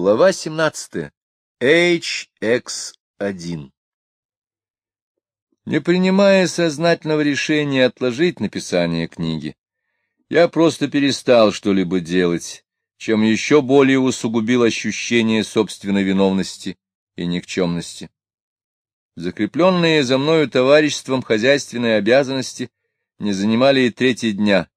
Глава 17. HX1. Не принимая сознательного решения отложить написание книги, я просто перестал что-либо делать, чем еще более усугубил ощущение собственной виновности и никчемности. Закрепленные за мною товариществом хозяйственные обязанности не занимали и третий дня,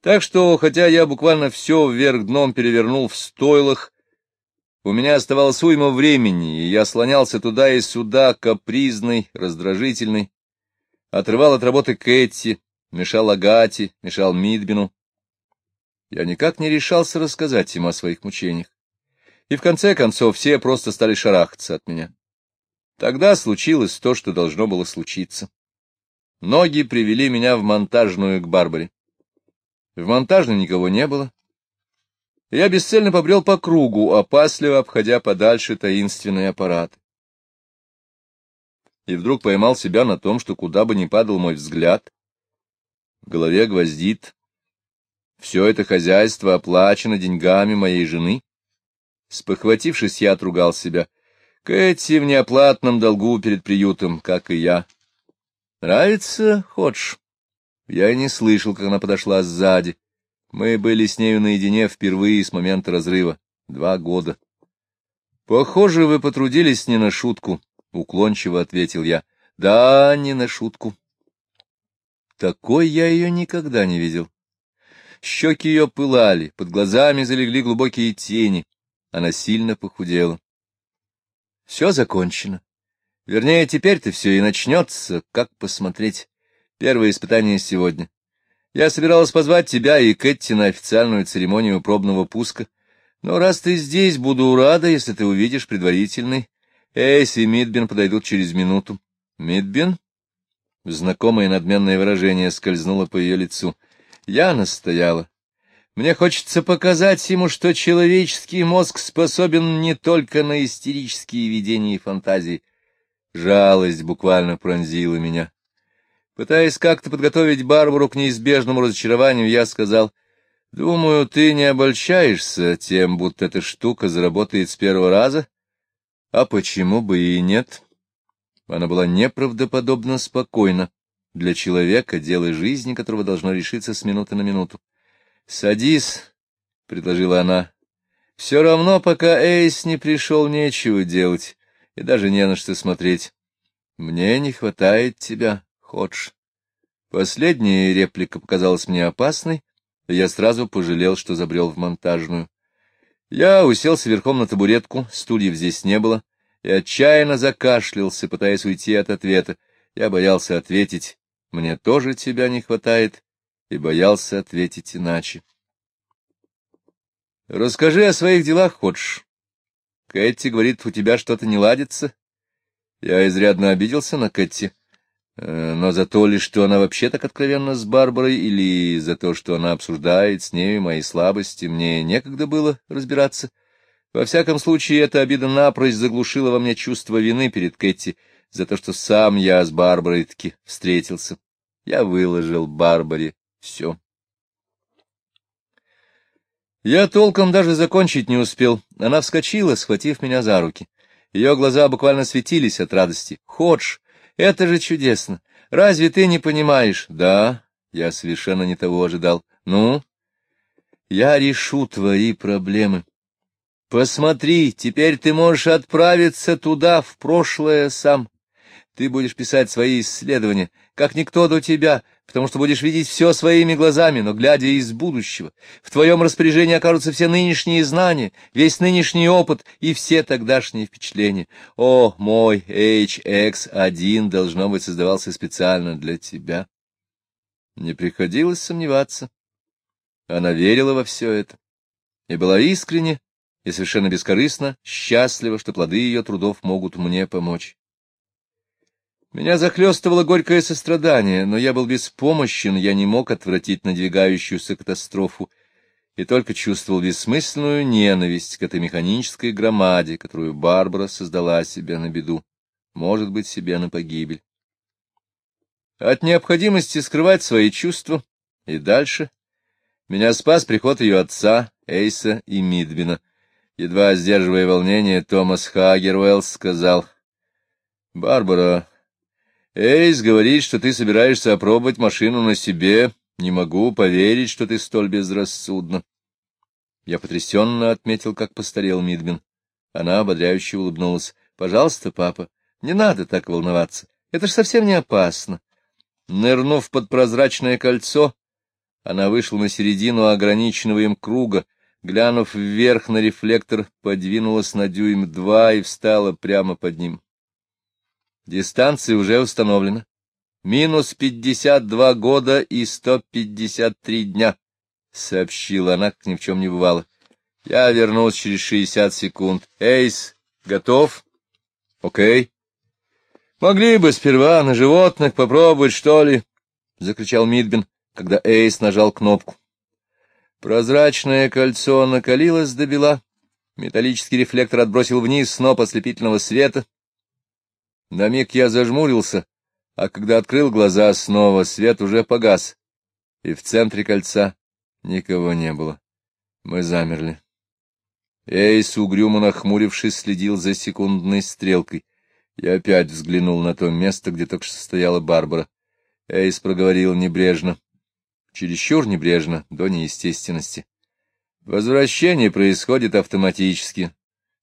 так что, хотя я буквально все вверх дном перевернул в стойлах, у меня оставалось уйма времени, и я слонялся туда и сюда, капризный, раздражительный. Отрывал от работы Кэти, мешал Агате, мешал Мидбину. Я никак не решался рассказать ему о своих мучениях. И в конце концов все просто стали шарахаться от меня. Тогда случилось то, что должно было случиться. Ноги привели меня в монтажную к Барбаре. В монтажной никого не было. Я бесцельно побрел по кругу, опасливо обходя подальше таинственный аппарат. И вдруг поймал себя на том, что куда бы ни падал мой взгляд, в голове гвоздит. Все это хозяйство оплачено деньгами моей жены. Спохватившись, я отругал себя. Кэти в неоплатном долгу перед приютом, как и я. Нравится, хочешь? Я и не слышал, как она подошла сзади. Мы были с нею наедине впервые с момента разрыва. Два года. — Похоже, вы потрудились не на шутку, — уклончиво ответил я. — Да, не на шутку. Такой я ее никогда не видел. Щеки ее пылали, под глазами залегли глубокие тени. Она сильно похудела. Все закончено. Вернее, теперь-то все и начнется, как посмотреть. Первое испытание сегодня. Я собиралась позвать тебя и Кэти на официальную церемонию пробного пуска, но раз ты здесь, буду рада, если ты увидишь предварительный. Эйс и Мидбин подойдут через минуту. Мидбин? Знакомое надменное выражение скользнуло по ее лицу. Я настояла. Мне хочется показать ему, что человеческий мозг способен не только на истерические видения и фантазии. Жалость буквально пронзила меня. Пытаясь как-то подготовить Барбару к неизбежному разочарованию, я сказал, «Думаю, ты не обольщаешься тем, будто эта штука заработает с первого раза? А почему бы и нет?» Она была неправдоподобно спокойна для человека, дело жизни которого должно решиться с минуты на минуту. «Садись», — предложила она. «Все равно, пока Эйс не пришел, нечего делать, и даже не на что смотреть. Мне не хватает тебя» хочешь. Последняя реплика показалась мне опасной, и я сразу пожалел, что забрел в монтажную. Я уселся верхом на табуретку, стульев здесь не было, и отчаянно закашлялся, пытаясь уйти от ответа. Я боялся ответить, мне тоже тебя не хватает, и боялся ответить иначе. Расскажи о своих делах хочешь. Кэти говорит, у тебя что-то не ладится. Я изрядно обиделся на Кэти. Э, но за то ли, что она вообще так откровенна с Барбарой, или за то, что она обсуждает с нею мои слабости, мне некогда было разбираться. Во всяком случае, эта обида напрочь заглушила во мне чувство вины перед Кэти за то, что сам я с Барбарой таки встретился. Я выложил Барбаре все. Я толком даже закончить не успел. Она вскочила, схватив меня за руки. Ее глаза буквально светились от радости. «Ходж!» Это же чудесно. Разве ты не понимаешь? Да, я совершенно не того ожидал. Ну? Я решу твои проблемы. Посмотри, теперь ты можешь отправиться туда, в прошлое, сам. Ты будешь писать свои исследования, как никто до тебя, потому что будешь видеть все своими глазами, но глядя из будущего. В твоем распоряжении окажутся все нынешние знания, весь нынешний опыт и все тогдашние впечатления. О, мой HX1, должно быть, создавался специально для тебя. Не приходилось сомневаться. Она верила во все это и была искренне и совершенно бескорыстно счастлива, что плоды ее трудов могут мне помочь. Меня захлестывало горькое сострадание, но я был беспомощен, я не мог отвратить надвигающуюся катастрофу и только чувствовал бессмысленную ненависть к этой механической громаде, которую Барбара создала себе на беду, может быть, себе на погибель. От необходимости скрывать свои чувства и дальше меня спас приход ее отца, Эйса и Мидбина. Едва сдерживая волнение, Томас Хагервеллс сказал, — Барбара, Эйс говорит, что ты собираешься опробовать машину на себе. Не могу поверить, что ты столь безрассудна. Я потрясенно отметил, как постарел Мидбин. Она ободряюще улыбнулась. — Пожалуйста, папа, не надо так волноваться. Это ж совсем не опасно. Нырнув под прозрачное кольцо, она вышла на середину ограниченного им круга, глянув вверх на рефлектор, подвинулась на дюйм два и встала прямо под ним. Дистанция уже установлена. Минус пятьдесят два года и сто пятьдесят три дня, — сообщила она, как ни в чем не бывало. Я вернусь через шестьдесят секунд. Эйс, готов? Окей. Могли бы сперва на животных попробовать, что ли? — закричал Мидбин, когда Эйс нажал кнопку. Прозрачное кольцо накалилось до бела. Металлический рефлектор отбросил вниз сноп ослепительного света. На миг я зажмурился, а когда открыл глаза снова, свет уже погас, и в центре кольца никого не было. Мы замерли. Эйс, угрюмо нахмурившись, следил за секундной стрелкой. Я опять взглянул на то место, где только что стояла Барбара. Эйс проговорил небрежно, чересчур небрежно, до неестественности. Возвращение происходит автоматически.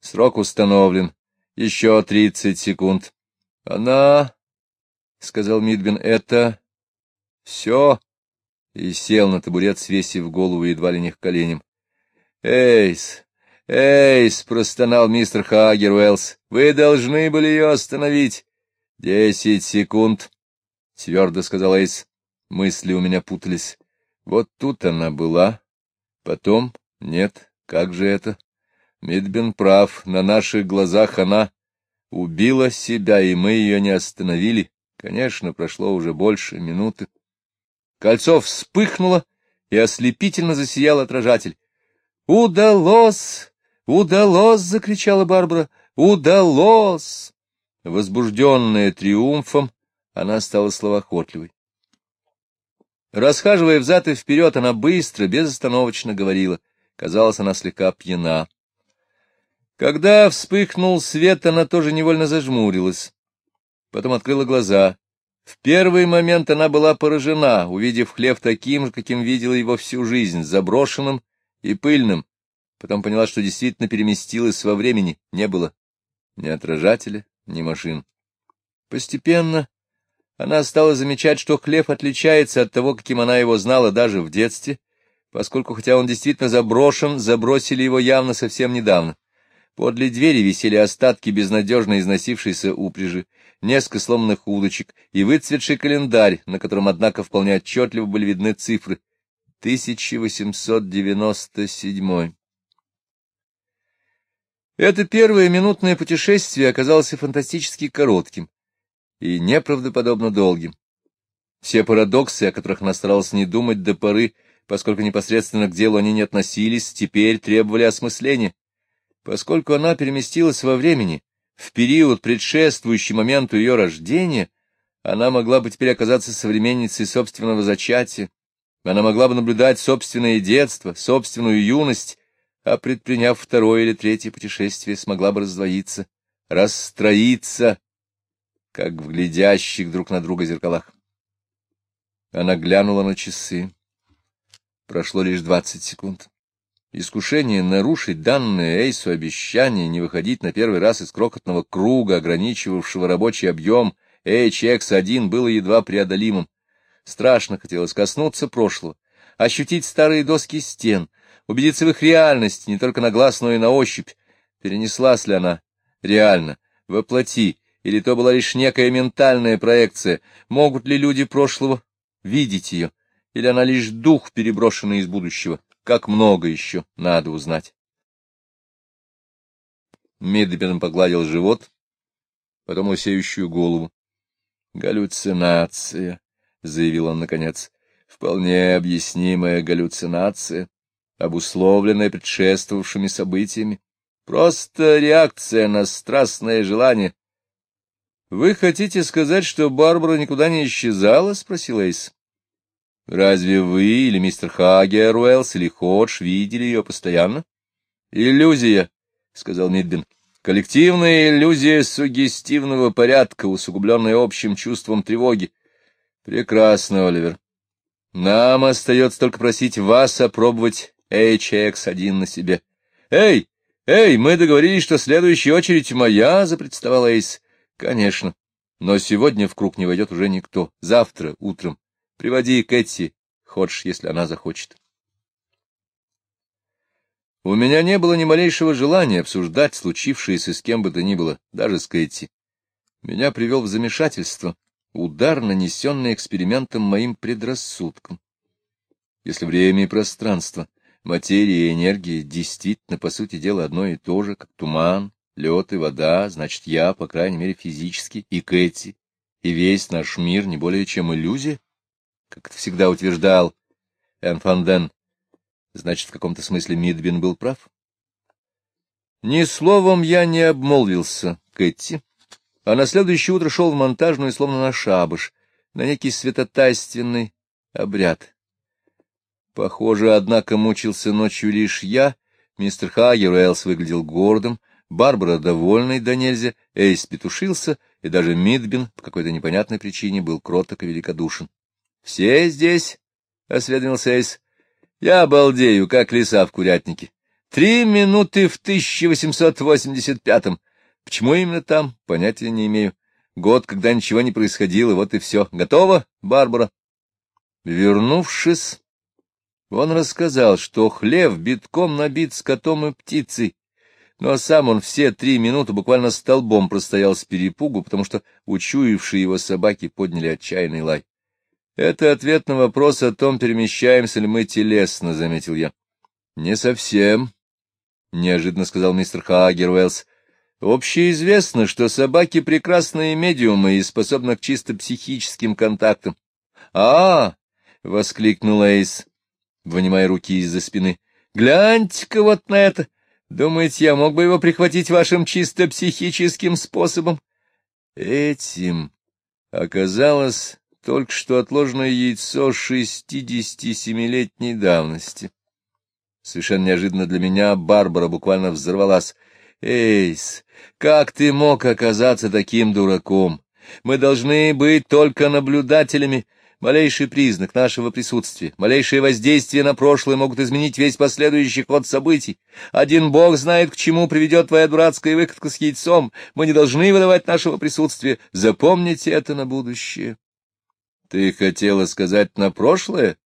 Срок установлен. Еще тридцать секунд. Она, — сказал Мидбин, — это все, и сел на табурет, свесив голову едва ли не к коленям. — Эйс, Эйс, — простонал мистер Хагер Уэллс, — вы должны были ее остановить. — Десять секунд, — твердо сказал Эйс. Мысли у меня путались. Вот тут она была, потом нет, как же это? Мидбин прав, на наших глазах она убила себя, и мы ее не остановили. Конечно, прошло уже больше минуты. Кольцо вспыхнуло, и ослепительно засиял отражатель. «Удалось! Удалось!» — закричала Барбара. «Удалось!» Возбужденная триумфом, она стала словоохотливой. Расхаживая взад и вперед, она быстро, безостановочно говорила. Казалось, она слегка пьяна. Когда вспыхнул свет, она тоже невольно зажмурилась. Потом открыла глаза. В первый момент она была поражена, увидев хлеб таким же, каким видела его всю жизнь, заброшенным и пыльным. Потом поняла, что действительно переместилась во времени. Не было ни отражателя, ни машин. Постепенно она стала замечать, что хлеб отличается от того, каким она его знала даже в детстве, поскольку, хотя он действительно заброшен, забросили его явно совсем недавно. Подле двери висели остатки безнадежно износившейся упряжи, несколько сломанных удочек и выцветший календарь, на котором, однако, вполне отчетливо были видны цифры. 1897. Это первое минутное путешествие оказалось фантастически коротким и неправдоподобно долгим. Все парадоксы, о которых она старалась не думать до поры, поскольку непосредственно к делу они не относились, теперь требовали осмысления. Поскольку она переместилась во времени, в период, предшествующий моменту ее рождения, она могла бы теперь оказаться современницей собственного зачатия, она могла бы наблюдать собственное детство, собственную юность, а, предприняв второе или третье путешествие, смогла бы раздвоиться, расстроиться, как в глядящих друг на друга зеркалах. Она глянула на часы. Прошло лишь двадцать секунд. Искушение нарушить данное Эйсу обещание не выходить на первый раз из крохотного круга, ограничивавшего рабочий объем HX1, было едва преодолимым. Страшно хотелось коснуться прошлого, ощутить старые доски стен, убедиться в их реальности не только на глаз, но и на ощупь. Перенеслась ли она реально, воплоти, или то была лишь некая ментальная проекция? Могут ли люди прошлого видеть ее? Или она лишь дух, переброшенный из будущего? Как много еще надо узнать. Медленно погладил живот, потом лысеющую голову. «Галлюцинация», — заявил он наконец, — «вполне объяснимая галлюцинация, обусловленная предшествовавшими событиями. Просто реакция на страстное желание». «Вы хотите сказать, что Барбара никуда не исчезала?» — спросил Эйс. Разве вы или мистер Хагер Уэллс или Ходж видели ее постоянно? Иллюзия, — сказал Мидбин. — Коллективная иллюзия сугестивного порядка, усугубленная общим чувством тревоги. — Прекрасно, Оливер. Нам остается только просить вас опробовать HX1 на себе. — Эй, эй, мы договорились, что следующая очередь моя, — запредставал Эйс. — Конечно. Но сегодня в круг не войдет уже никто. Завтра утром. Приводи Кэти, хочешь, если она захочет. У меня не было ни малейшего желания обсуждать случившееся с кем бы то ни было, даже с Кэти. Меня привел в замешательство удар, нанесенный экспериментом моим предрассудком. Если время и пространство, материя и энергия действительно, по сути дела, одно и то же, как туман, лед и вода, значит, я, по крайней мере, физически, и Кэти, и весь наш мир не более чем иллюзия, как это всегда утверждал Энфанден. Значит, в каком-то смысле Мидбин был прав. Ни словом я не обмолвился Кэти, а на следующее утро шел в монтажную, словно на шабаш, на некий светотайственный обряд. Похоже, однако, мучился ночью лишь я, мистер Хагер Уэллс выглядел гордым, Барбара довольный до нельзя, Эйс петушился, и даже Мидбин по какой-то непонятной причине был кроток и великодушен. — Все здесь? — осведомился Эйс. — Я обалдею, как лиса в курятнике. Три минуты в 1885-м. Почему именно там, понятия не имею. Год, когда ничего не происходило, вот и все. Готово, Барбара? Вернувшись, он рассказал, что хлев битком набит скотом и птицей, но сам он все три минуты буквально столбом простоял с перепугу, потому что учуявшие его собаки подняли отчаянный лай. — Это ответ на вопрос о том, перемещаемся ли мы телесно, — заметил я. — Не совсем, — неожиданно сказал мистер Хагер Уэллс. — Общеизвестно, что собаки — прекрасные медиумы и способны к чисто психическим контактам. — А! — воскликнул Эйс, вынимая руки из-за спины. — Гляньте-ка вот на это! — Думаете, я мог бы его прихватить вашим чисто психическим способом? Этим оказалось только что отложенное яйцо шестидесяти-семилетней давности. Совершенно неожиданно для меня Барбара буквально взорвалась. «Эйс, как ты мог оказаться таким дураком? Мы должны быть только наблюдателями, Малейший признак нашего присутствия, малейшее воздействие на прошлое могут изменить весь последующий ход событий. Один бог знает, к чему приведет твоя дурацкая выкатка с яйцом. Мы не должны выдавать нашего присутствия. Запомните это на будущее. Ты хотела сказать на прошлое?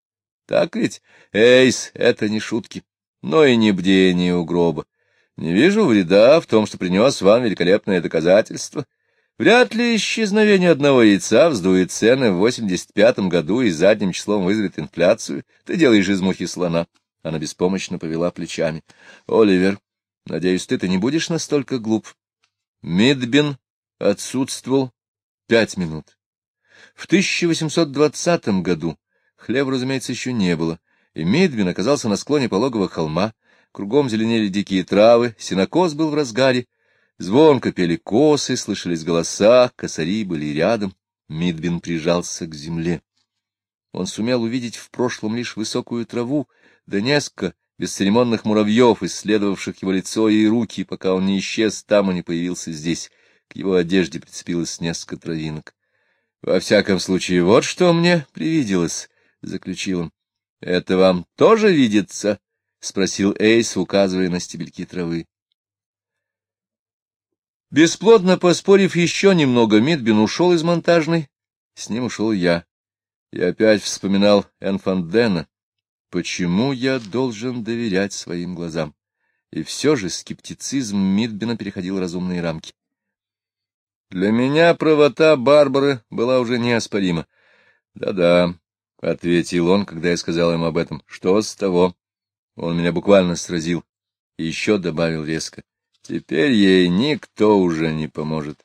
Так ведь? Эйс, это не шутки, но и не бдение у гроба. Не вижу вреда в том, что принес вам великолепное доказательство. Вряд ли исчезновение одного яйца вздует цены в 85-м году и задним числом вызовет инфляцию. Ты делаешь из мухи слона. Она беспомощно повела плечами. — Оливер, надеюсь, ты-то не будешь настолько глуп. Мидбин отсутствовал пять минут. В 1820 году хлеба, разумеется, еще не было, и Мидбин оказался на склоне пологого холма, кругом зеленели дикие травы, сенокос был в разгаре, Звонко пели косы, слышались голоса, косари были рядом. Мидбин прижался к земле. Он сумел увидеть в прошлом лишь высокую траву, да несколько бесцеремонных муравьев, исследовавших его лицо и руки, пока он не исчез там и не появился здесь. К его одежде прицепилось несколько травинок. — Во всяком случае, вот что мне привиделось, — заключил он. — Это вам тоже видится? — спросил Эйс, указывая на стебельки травы. Бесплодно поспорив еще немного, Мидбин ушел из монтажной, с ним ушел я. И опять вспоминал Энфандена. Почему я должен доверять своим глазам? И все же скептицизм Мидбина переходил разумные рамки. Для меня правота Барбары была уже неоспорима. «Да-да», — ответил он, когда я сказал ему об этом. «Что с того?» Он меня буквально сразил. И еще добавил резко. Теперь ей никто уже не поможет.